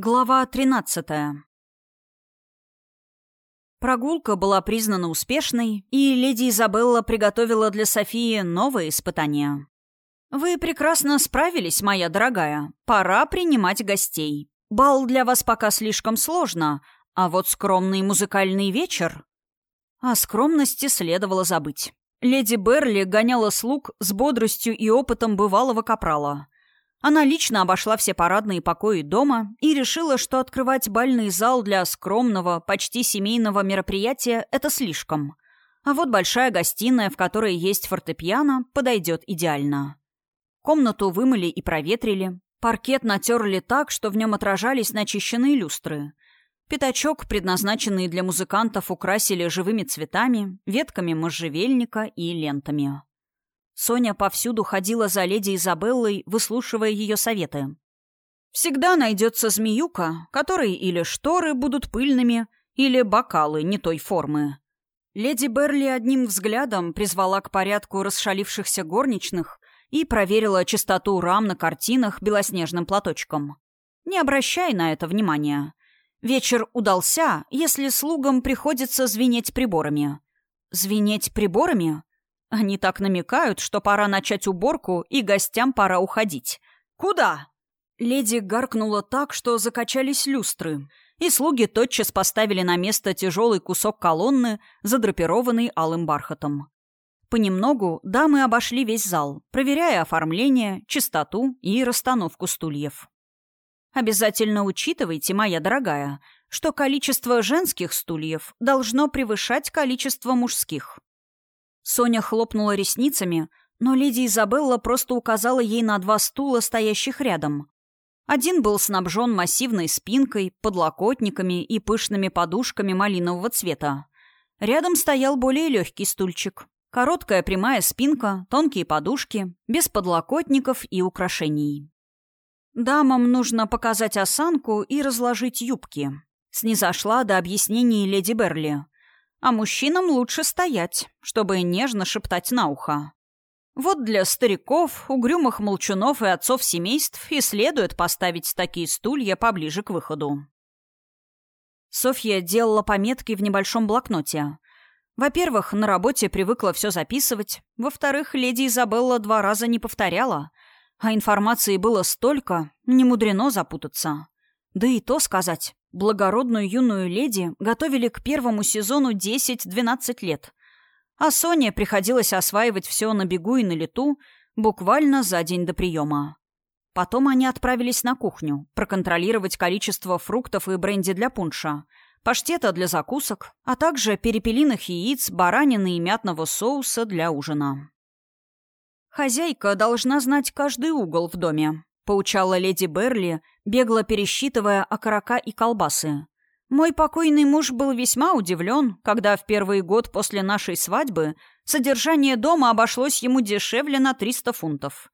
Глава 13 Прогулка была признана успешной, и леди Изабелла приготовила для Софии новые испытания. «Вы прекрасно справились, моя дорогая. Пора принимать гостей. Бал для вас пока слишком сложно, а вот скромный музыкальный вечер...» О скромности следовало забыть. Леди Берли гоняла слуг с бодростью и опытом бывалого капрала — она лично обошла все парадные покои дома и решила, что открывать бальный зал для скромного, почти семейного мероприятия — это слишком. А вот большая гостиная, в которой есть фортепиано, подойдет идеально. Комнату вымыли и проветрили. Паркет натерли так, что в нем отражались начищенные люстры. Пятачок, предназначенный для музыкантов, украсили живыми цветами, ветками можжевельника и лентами. Соня повсюду ходила за леди Изабеллой, выслушивая ее советы. «Всегда найдется змеюка, которой или шторы будут пыльными, или бокалы не той формы». Леди Берли одним взглядом призвала к порядку расшалившихся горничных и проверила чистоту рам на картинах белоснежным платочком. Не обращай на это внимания. Вечер удался, если слугам приходится звенеть приборами. Звенеть приборами? Они так намекают, что пора начать уборку и гостям пора уходить. Куда? Леди гаркнула так, что закачались люстры, и слуги тотчас поставили на место тяжелый кусок колонны, задрапированный алым бархатом. Понемногу дамы обошли весь зал, проверяя оформление, чистоту и расстановку стульев. Обязательно учитывайте, моя дорогая, что количество женских стульев должно превышать количество мужских. Соня хлопнула ресницами, но леди Изабелла просто указала ей на два стула, стоящих рядом. Один был снабжен массивной спинкой, подлокотниками и пышными подушками малинового цвета. Рядом стоял более легкий стульчик. Короткая прямая спинка, тонкие подушки, без подлокотников и украшений. Дамам нужно показать осанку и разложить юбки. Снизошла до объяснений леди Берли — а мужчинам лучше стоять, чтобы нежно шептать на ухо. Вот для стариков, угрюмых молчунов и отцов семейств и следует поставить такие стулья поближе к выходу. Софья делала пометки в небольшом блокноте. Во-первых, на работе привыкла все записывать. Во-вторых, леди Изабелла два раза не повторяла. А информации было столько, не мудрено запутаться. Да и то сказать. Благородную юную леди готовили к первому сезону 10-12 лет. А Соне приходилось осваивать все на бегу и на лету буквально за день до приема. Потом они отправились на кухню, проконтролировать количество фруктов и бренди для пунша, паштета для закусок, а также перепелиных яиц, баранины и мятного соуса для ужина. Хозяйка должна знать каждый угол в доме, поучала леди Берли, бегло пересчитывая окорока и колбасы. Мой покойный муж был весьма удивлен, когда в первый год после нашей свадьбы содержание дома обошлось ему дешевле на 300 фунтов.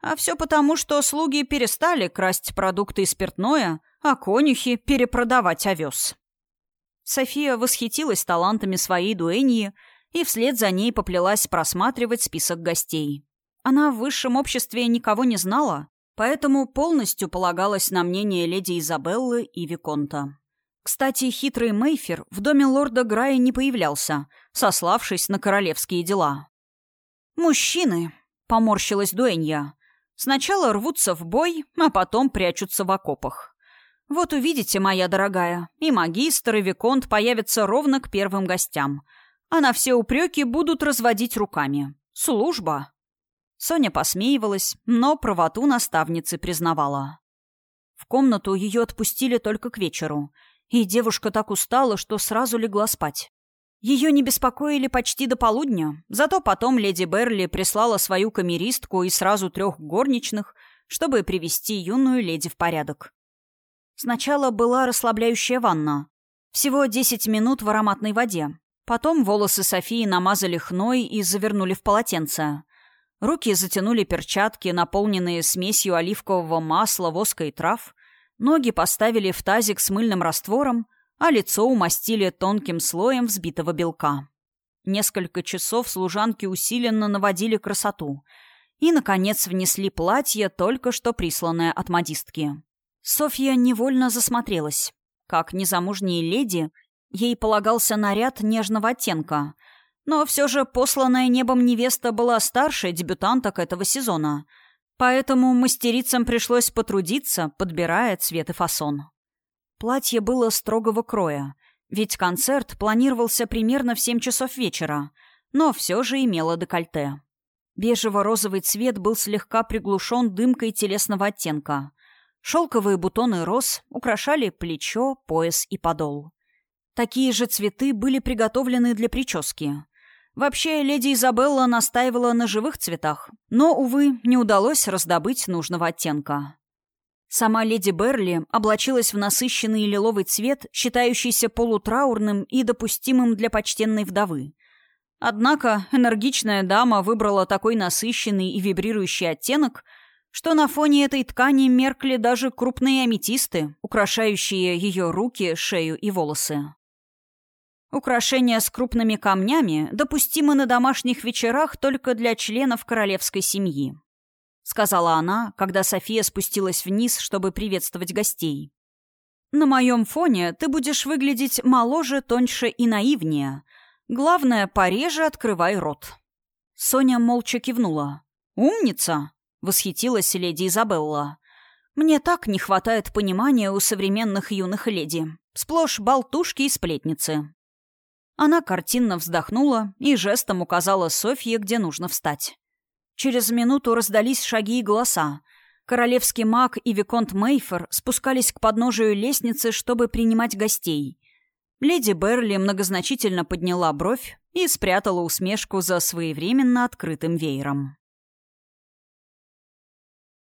А все потому, что слуги перестали красть продукты и спиртное, а конюхи перепродавать овес. София восхитилась талантами своей дуэньи и вслед за ней поплелась просматривать список гостей. Она в высшем обществе никого не знала, поэтому полностью полагалась на мнение леди Изабеллы и Виконта. Кстати, хитрый Мейфер в доме лорда Грая не появлялся, сославшись на королевские дела. «Мужчины», — поморщилась Дуэнья, — «сначала рвутся в бой, а потом прячутся в окопах. Вот увидите, моя дорогая, и магистр, и Виконт появятся ровно к первым гостям, а на все упреки будут разводить руками. Служба». Соня посмеивалась, но правоту наставницы признавала. В комнату ее отпустили только к вечеру, и девушка так устала, что сразу легла спать. Ее не беспокоили почти до полудня, зато потом леди Берли прислала свою камеристку и сразу трех горничных, чтобы привести юную леди в порядок. Сначала была расслабляющая ванна. Всего 10 минут в ароматной воде. Потом волосы Софии намазали хной и завернули в полотенце. Руки затянули перчатки, наполненные смесью оливкового масла, воска и трав. Ноги поставили в тазик с мыльным раствором, а лицо умастили тонким слоем взбитого белка. Несколько часов служанки усиленно наводили красоту и, наконец, внесли платье, только что присланное от модистки. Софья невольно засмотрелась. Как незамужней леди, ей полагался наряд нежного оттенка. Но все же посланная небом невеста была старше дебютанток этого сезона. Поэтому мастерицам пришлось потрудиться, подбирая цвет и фасон. Платье было строгого кроя, ведь концерт планировался примерно в 7 часов вечера, но все же имело декольте. Бежево-розовый цвет был слегка приглушен дымкой телесного оттенка. Шелковые бутоны роз украшали плечо, пояс и подол. Такие же цветы были приготовлены для прически. Вообще, леди Изабелла настаивала на живых цветах, но, увы, не удалось раздобыть нужного оттенка. Сама леди Берли облачилась в насыщенный лиловый цвет, считающийся полутраурным и допустимым для почтенной вдовы. Однако энергичная дама выбрала такой насыщенный и вибрирующий оттенок, что на фоне этой ткани меркли даже крупные аметисты, украшающие ее руки, шею и волосы. Украшения с крупными камнями допустимы на домашних вечерах только для членов королевской семьи. — сказала она, когда София спустилась вниз, чтобы приветствовать гостей. «На моем фоне ты будешь выглядеть моложе, тоньше и наивнее. Главное, пореже открывай рот». Соня молча кивнула. «Умница!» — восхитилась леди Изабелла. «Мне так не хватает понимания у современных юных леди. Сплошь болтушки и сплетницы». Она картинно вздохнула и жестом указала Софье, где нужно встать. Через минуту раздались шаги и голоса. Королевский маг и Виконт Мейфер спускались к подножию лестницы, чтобы принимать гостей. Леди Берли многозначительно подняла бровь и спрятала усмешку за своевременно открытым веером.